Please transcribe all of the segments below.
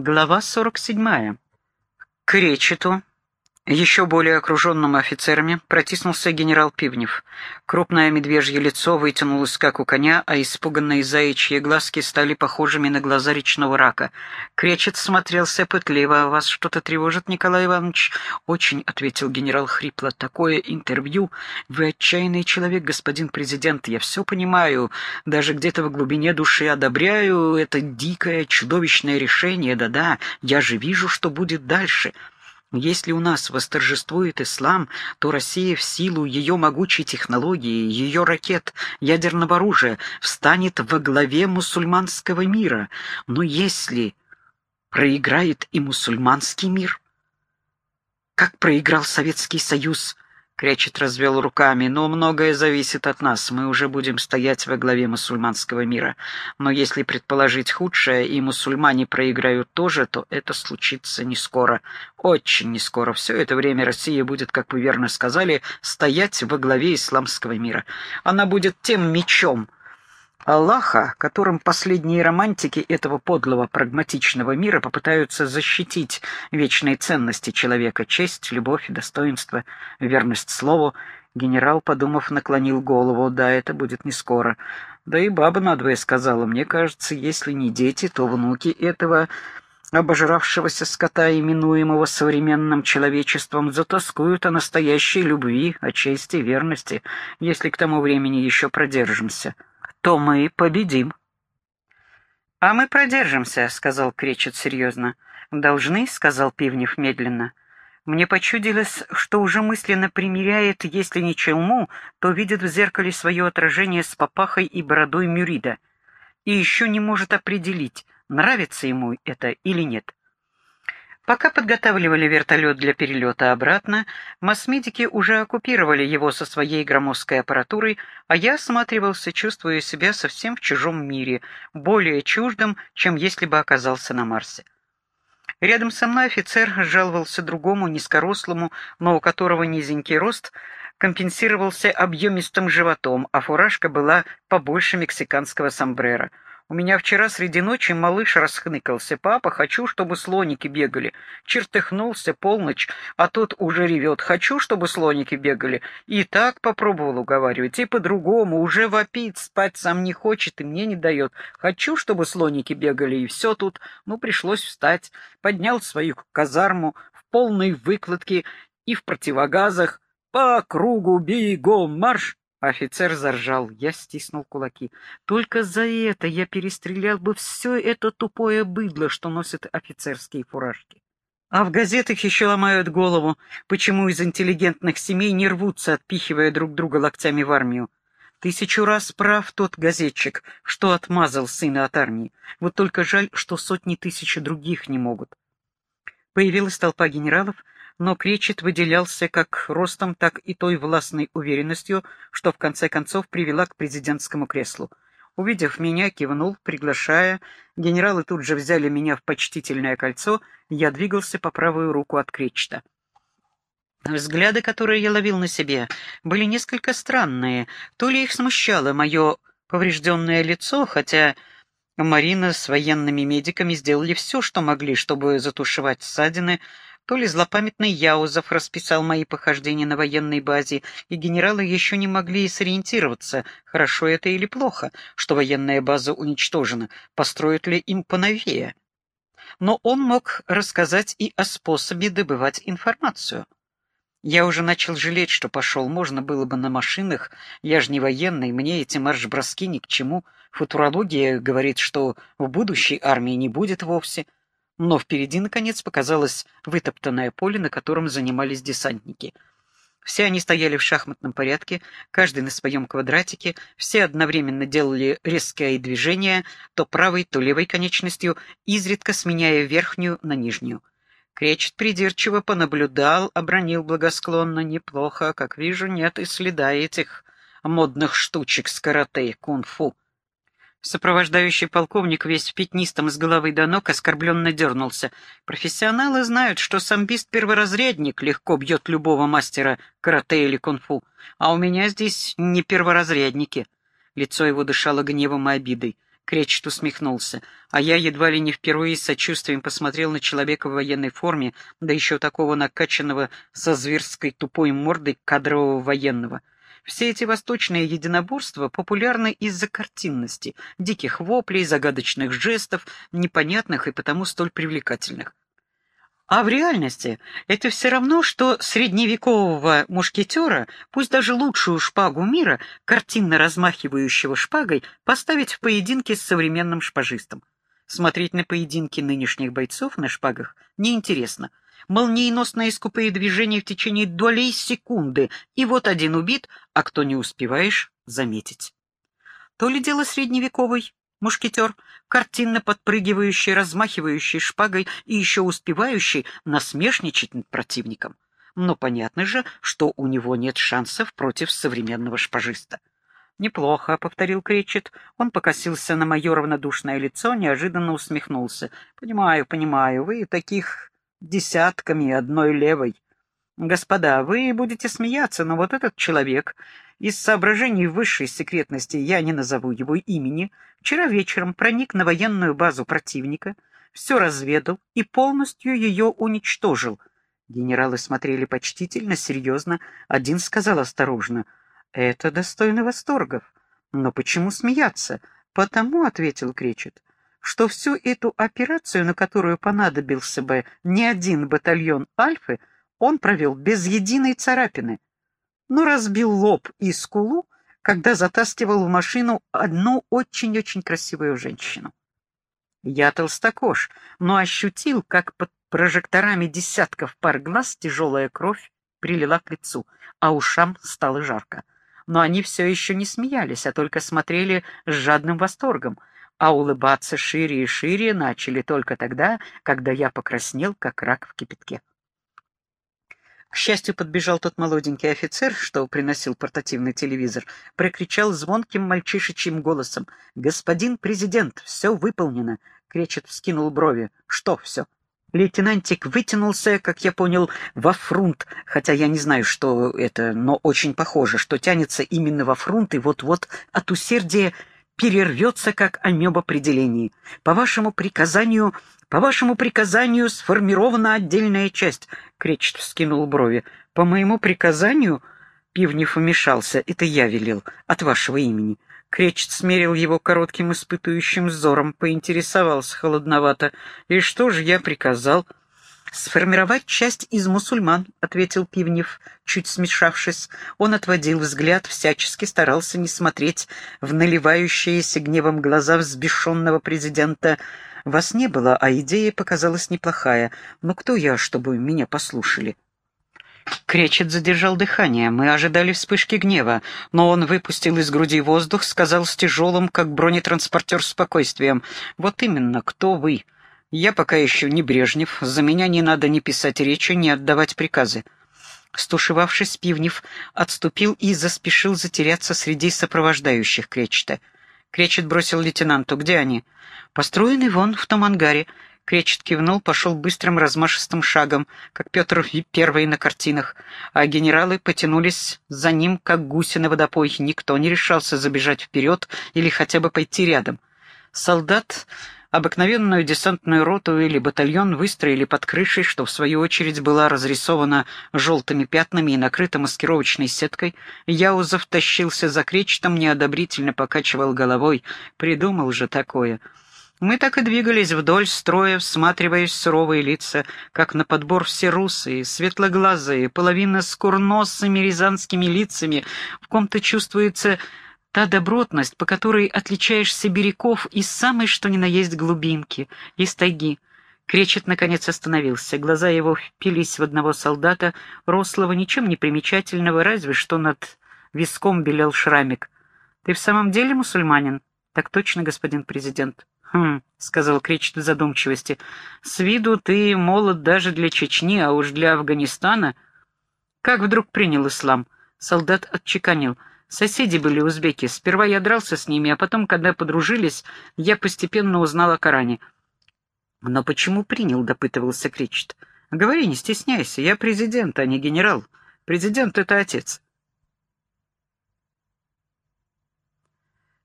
Глава 47. К Речету, еще более окруженным офицерами, протиснулся генерал Пивнев. Крупное медвежье лицо вытянулось, как у коня, а испуганные заячьи глазки стали похожими на глаза речного рака. Кречет смотрелся пытливо. «Вас что-то тревожит, Николай Иванович?» «Очень», — ответил генерал хрипло. «Такое интервью. Вы отчаянный человек, господин президент. Я все понимаю. Даже где-то в глубине души одобряю это дикое, чудовищное решение. Да-да, я же вижу, что будет дальше». Если у нас восторжествует ислам, то Россия в силу ее могучей технологии, ее ракет, ядерного оружия встанет во главе мусульманского мира. Но если проиграет и мусульманский мир, как проиграл Советский Союз – Кречет развел руками. «Но многое зависит от нас. Мы уже будем стоять во главе мусульманского мира. Но если предположить худшее, и мусульмане проиграют тоже, то это случится не скоро. Очень не скоро. Все это время Россия будет, как вы верно сказали, стоять во главе исламского мира. Она будет тем мечом, Аллаха, которым последние романтики этого подлого прагматичного мира попытаются защитить вечные ценности человека, честь, любовь, достоинство, верность слову, генерал, подумав, наклонил голову. Да, это будет не скоро. Да и баба надвое сказала, мне кажется, если не дети, то внуки этого обожравшегося скота, именуемого современным человечеством, затаскуют о настоящей любви, о чести, верности, если к тому времени еще продержимся то мы победим. — А мы продержимся, — сказал Кречет серьезно. — Должны, — сказал Пивнев медленно. Мне почудилось, что уже мысленно примеряет, если не челму, то видит в зеркале свое отражение с папахой и бородой Мюрида. И еще не может определить, нравится ему это или нет. Пока подготавливали вертолет для перелета обратно, массмедики уже оккупировали его со своей громоздкой аппаратурой, а я осматривался, чувствуя себя совсем в чужом мире, более чуждым, чем если бы оказался на Марсе. Рядом со мной офицер жаловался другому, низкорослому, но у которого низенький рост компенсировался объемистым животом, а фуражка была побольше мексиканского сомбрера — у меня вчера среди ночи малыш расхныкался. «Папа, хочу, чтобы слоники бегали». Чертыхнулся полночь, а тот уже ревет. «Хочу, чтобы слоники бегали». И так попробовал уговаривать, и по-другому. Уже вопит, спать сам не хочет и мне не дает. «Хочу, чтобы слоники бегали». И все тут. Ну, пришлось встать. Поднял свою казарму в полной выкладке и в противогазах. «По кругу бегом марш!» Офицер заржал, я стиснул кулаки. Только за это я перестрелял бы все это тупое быдло, что носит офицерские фуражки. А в газетах еще ломают голову, почему из интеллигентных семей не рвутся, отпихивая друг друга локтями в армию. Тысячу раз прав тот газетчик, что отмазал сына от армии. Вот только жаль, что сотни тысяч других не могут. Появилась толпа генералов, но Кречет выделялся как ростом, так и той властной уверенностью, что в конце концов привела к президентскому креслу. Увидев меня, кивнул, приглашая. Генералы тут же взяли меня в почтительное кольцо, я двигался по правую руку от Кречета. Взгляды, которые я ловил на себе, были несколько странные. То ли их смущало мое поврежденное лицо, хотя Марина с военными медиками сделали все, что могли, чтобы затушевать ссадины, то ли злопамятный Яузов расписал мои похождения на военной базе, и генералы еще не могли сориентироваться, хорошо это или плохо, что военная база уничтожена, построят ли им поновее. Но он мог рассказать и о способе добывать информацию. Я уже начал жалеть, что пошел, можно было бы на машинах, я же не военный, мне эти марш-броски ни к чему. Футурология говорит, что в будущей армии не будет вовсе — но впереди, наконец, показалось вытоптанное поле, на котором занимались десантники. Все они стояли в шахматном порядке, каждый на своем квадратике, все одновременно делали резкое движение, то правой, то левой конечностью, изредка сменяя верхнюю на нижнюю. Кречет придирчиво понаблюдал, обронил благосклонно. Неплохо, как вижу, нет и следа этих модных штучек с карате, кунг-фу. Сопровождающий полковник весь в пятнистом с головы до ног оскорбленно дернулся. Профессионалы знают, что самбист-перворазрядник легко бьет любого мастера карате или кунг-фу, а у меня здесь не перворазрядники. Лицо его дышало гневом и обидой. Кречет усмехнулся, а я едва ли не впервые с сочувствием посмотрел на человека в военной форме, да еще такого накачанного со зверской тупой мордой кадрового военного. Все эти восточные единоборства популярны из-за картинности, диких воплей, загадочных жестов, непонятных и потому столь привлекательных. А в реальности это все равно, что средневекового мушкетера, пусть даже лучшую шпагу мира, картинно размахивающего шпагой, поставить в поединке с современным шпажистом. Смотреть на поединки нынешних бойцов на шпагах неинтересно. Молниеносные скупые движения в течение долей секунды, и вот один убит, а кто не успеваешь заметить. То ли дело средневековой, Мушкетер, картинно подпрыгивающий, размахивающий шпагой и еще успевающий насмешничать над противником. Но понятно же, что у него нет шансов против современного шпажиста. «Неплохо», — повторил Кречет. Он покосился на мое равнодушное лицо, неожиданно усмехнулся. «Понимаю, понимаю, вы таких десятками одной левой. Господа, вы будете смеяться, но вот этот человек из соображений высшей секретности я не назову его имени, вчера вечером проник на военную базу противника, все разведал и полностью ее уничтожил. Генералы смотрели почтительно, серьезно. Один сказал осторожно, «Это достойно восторгов». «Но почему смеяться?» «Потому», — ответил Кречет, «что всю эту операцию, на которую понадобился бы не один батальон Альфы, он провел без единой царапины но разбил лоб и скулу, когда затаскивал в машину одну очень-очень красивую женщину. Я толстокож, но ощутил, как под прожекторами десятков пар глаз тяжелая кровь прилила к лицу, а ушам стало жарко. Но они все еще не смеялись, а только смотрели с жадным восторгом, а улыбаться шире и шире начали только тогда, когда я покраснел, как рак в кипятке. К счастью, подбежал тот молоденький офицер, что приносил портативный телевизор, прокричал звонким мальчишечьим голосом. «Господин президент, все выполнено!» Кречет вскинул брови. «Что все?» Лейтенантик вытянулся, как я понял, во фрунт, хотя я не знаю, что это, но очень похоже, что тянется именно во фрунт и вот-вот от усердия перервется, как амеба при делении. По вашему приказанию по вашему приказанию сформирована отдельная часть. Кречет вскинул брови. По моему приказанию... Пивнев вмешался. Это я велел. От вашего имени. Кречет смерил его коротким испытующим взором, поинтересовался холодновато. «И что же я приказал?» «Сформировать часть из мусульман», — ответил Пивнев, чуть смешавшись. Он отводил взгляд, всячески старался не смотреть в наливающиеся гневом глаза взбешенного президента вас не было, а идея показалась неплохая. Но кто я, чтобы меня послушали?» Кречет задержал дыхание. Мы ожидали вспышки гнева, но он выпустил из груди воздух, сказал с тяжелым, как бронетранспортер, спокойствием. «Вот именно, кто вы? Я пока еще не Брежнев, за меня не надо ни писать речи, ни отдавать приказы». Стушевавшись, Пивнев отступил и заспешил затеряться среди сопровождающих Кречета. Кречет бросил лейтенанту. «Где они?» «Построены вон, в том ангаре». Кречет кивнул, пошел быстрым размашистым шагом, как Петр Первый на картинах, а генералы потянулись за ним, как гуси на водопой. Никто не решался забежать вперед или хотя бы пойти рядом. Солдат обыкновенную десантную роту или батальон выстроили под крышей, что в свою очередь была разрисована желтыми пятнами и накрыта маскировочной сеткой. Яузов тащился за кречетом, неодобрительно покачивал головой. Придумал же такое. Мы так и двигались вдоль строя, всматриваясь в суровые лица, как на подбор все русые, светлоглазые, половина с курносыми рязанскими лицами, в ком-то чувствуется Та добротность, по которой отличаешь сибиряков из самой что ни на есть глубинки, из тайги. Кречет, наконец, остановился. Глаза его впились в одного солдата, рослого, ничем не примечательного, разве что над виском белел шрамик. «Ты в самом деле мусульманин?» «Так точно, господин президент». «Хм», — сказал Кречет в задумчивости, — «с виду ты молод даже для Чечни, а уж для Афганистана...» «Как вдруг принял ислам?» Солдат отчеканил. Соседи были узбеки. Сперва я дрался с ними, а потом, когда подружились, я постепенно узнал о Коране. «Но почему принял?» — допытывался Кричет. «Говори, не стесняйся. Я президент, а не генерал. Президент — это отец».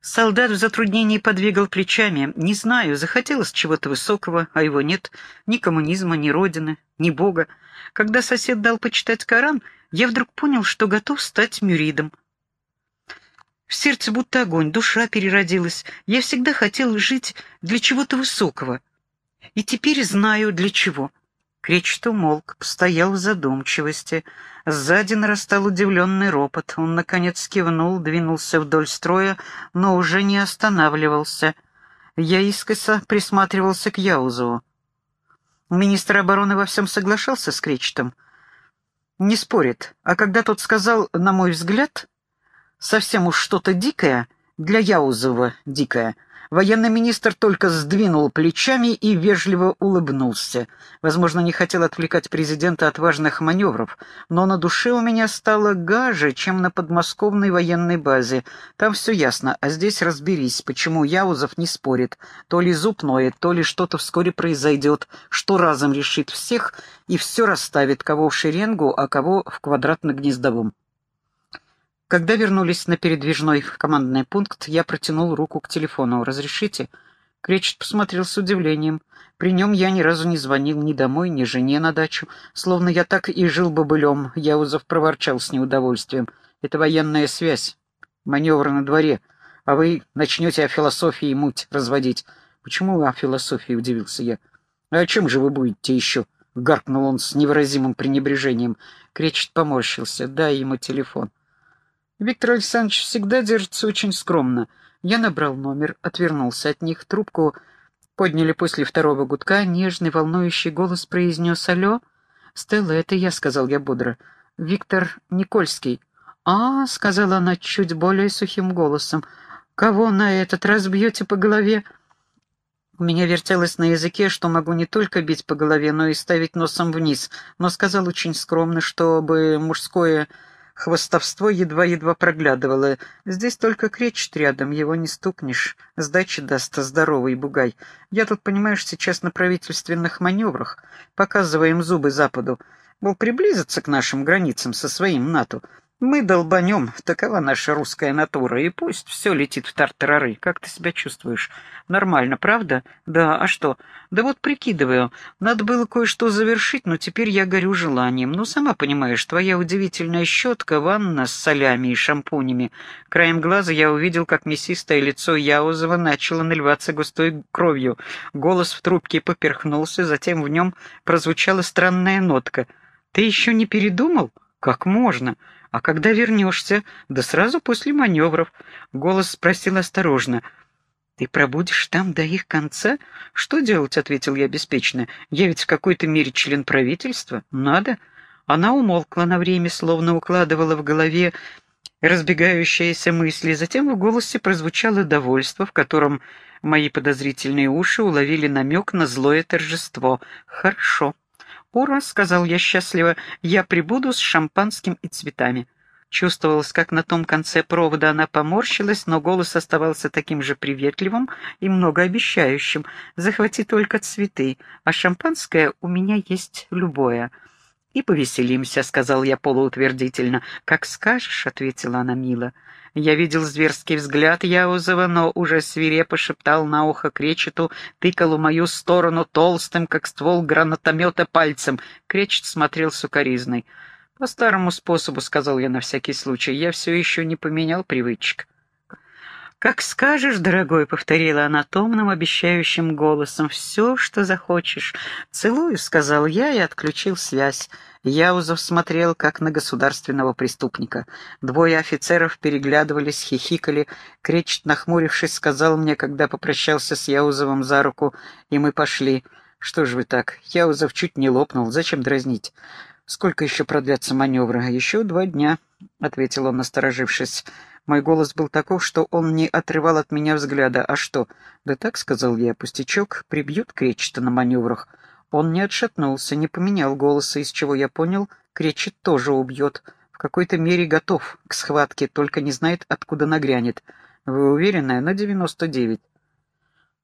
Солдат в затруднении подвигал плечами. Не знаю, захотелось чего-то высокого, а его нет. Ни коммунизма, ни родины, ни Бога. Когда сосед дал почитать Коран, я вдруг понял, что готов стать мюридом. В сердце будто огонь, душа переродилась. Я всегда хотел жить для чего-то высокого. И теперь знаю, для чего. Кречет умолк, постоял в задумчивости. Сзади нарастал удивленный ропот. Он, наконец, кивнул, двинулся вдоль строя, но уже не останавливался. Я искоса присматривался к Яузову. Министр обороны во всем соглашался с Кречетом. Не спорит. А когда тот сказал, на мой взгляд, совсем уж что-то дикое, для Яузова дикое — Военный министр только сдвинул плечами и вежливо улыбнулся. Возможно, не хотел отвлекать президента от важных маневров, но на душе у меня стало гаже, чем на подмосковной военной базе. Там все ясно, а здесь разберись, почему Яузов не спорит. То ли зуб ноет, то ли что-то вскоре произойдет, что разом решит всех и все расставит, кого в шеренгу, а кого в квадратно-гнездовом. Когда вернулись на передвижной командный пункт, я протянул руку к телефону. «Разрешите?» Кречет посмотрел с удивлением. При нем я ни разу не звонил ни домой, ни жене на дачу. Словно я так и жил бобылем. Яузов проворчал с неудовольствием. «Это военная связь. Маневр на дворе. А вы начнете о философии муть разводить». «Почему о философии?» — удивился я. «А о чем же вы будете еще?» — гаркнул он с невыразимым пренебрежением. Кречет поморщился. «Дай ему телефон». Виктор Александрович всегда держится очень скромно. Я набрал номер, отвернулся от них, трубку подняли после второго гудка, нежный, волнующий голос произнес «Алло?» «Стелла, это я», — сказал я бодро. «Виктор Никольский». «А», — сказала она чуть более сухим голосом, — «кого на этот раз бьете по голове?» У меня вертелось на языке, что могу не только бить по голове, но и ставить носом вниз, но сказал очень скромно, чтобы мужское Хвостовство едва-едва проглядывало. Здесь только кречет рядом, его не стукнешь. Сдачи даст здоровый бугай. Я тут, понимаешь, сейчас на правительственных маневрах. Показываем зубы Западу. Мол, приблизиться к нашим границам со своим НАТО. Мы долбанем, такова наша русская натура, и пусть все летит в тартарары. Как ты себя чувствуешь? Нормально, правда? Да, а что? Да вот прикидываю. Надо было кое-что завершить, но теперь я горю желанием. Ну, сама понимаешь, твоя удивительная щетка, ванна с солями и шампунями. Краем глаза я увидел, как мясистое лицо Яузова начало наливаться густой кровью. Голос в трубке поперхнулся, затем в нем прозвучала странная нотка. «Ты еще не передумал? Как можно?» «А когда вернешься?» «Да сразу после маневров», — голос спросил осторожно. «Ты пробудешь там до их конца?» «Что делать?» — ответил я беспечно. «Я ведь в какой-то мере член правительства. Надо». Она умолкла на время, словно укладывала в голове разбегающиеся мысли. Затем в голосе прозвучало довольство, в котором мои подозрительные уши уловили намек на злое торжество. «Хорошо». «Ура!» — сказал я счастливо, — «я прибуду с шампанским и цветами». Чувствовалось, как на том конце провода она поморщилась, но голос оставался таким же приветливым и многообещающим. «Захвати только цветы, а шампанское у меня есть любое». «И повеселимся», — сказал я полуутвердительно. «Как скажешь», — ответила она мило. Я видел зверский взгляд Яузова, но уже свирепо шептал на ухо кречету, тыкал в мою сторону толстым, как ствол гранатомета, пальцем. Кречет смотрел сукоризной. «По старому способу», — сказал я на всякий случай, — «я все еще не поменял привычек». «Как скажешь, дорогой», — повторила она томным, обещающим голосом, — «все, что захочешь». «Целую», — сказал я и отключил связь. Яузов смотрел, как на государственного преступника. Двое офицеров переглядывались, хихикали. Кречет, нахмурившись, сказал мне, когда попрощался с Яузовым за руку, и мы пошли. «Что ж вы так? Яузов чуть не лопнул. Зачем дразнить?» «Сколько еще продлятся маневры?» «Еще два дня», — ответил он, насторожившись. Мой голос был таков, что он не отрывал от меня взгляда. «А что?» «Да так», — сказал я, — «пустячок, прибьют Кречета на маневрах». Он не отшатнулся, не поменял голоса, из чего я понял, Кречет тоже убьет. В какой-то мере готов к схватке, только не знает, откуда нагрянет. Вы уверены? На девяносто девять.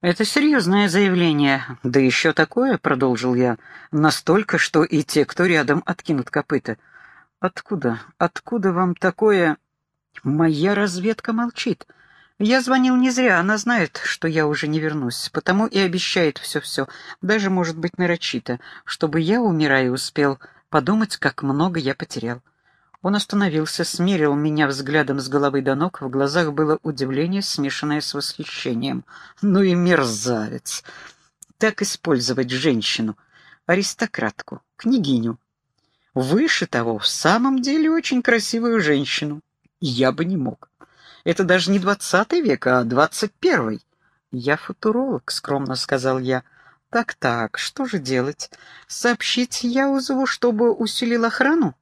«Это серьезное заявление. Да еще такое, — продолжил я, — настолько, что и те, кто рядом, откинут копыта. Откуда? Откуда вам такое...» «Моя разведка молчит. Я звонил не зря, она знает, что я уже не вернусь, потому и обещает все-все, даже, может быть, нарочито, чтобы я, умирая, успел подумать, как много я потерял. Он остановился, смерил меня взглядом с головы до ног, в глазах было удивление, смешанное с восхищением. Ну и мерзавец! Так использовать женщину, аристократку, княгиню. Выше того, в самом деле очень красивую женщину. Я бы не мог. Это даже не двадцатый век, а двадцать первый. Я футуролог, скромно сказал я. Так-так, что же делать? Сообщить Яузову, чтобы усилил охрану?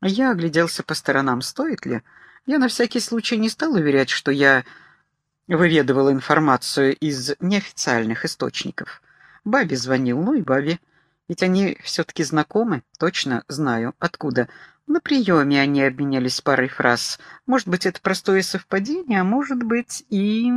Я огляделся по сторонам, стоит ли? Я на всякий случай не стал уверять, что я выведывал информацию из неофициальных источников. Бабе звонил, ну и бабе. Ведь они все-таки знакомы, точно знаю, откуда. На приеме они обменялись парой фраз. Может быть, это простое совпадение, а может быть и...